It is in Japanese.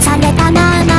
されたまま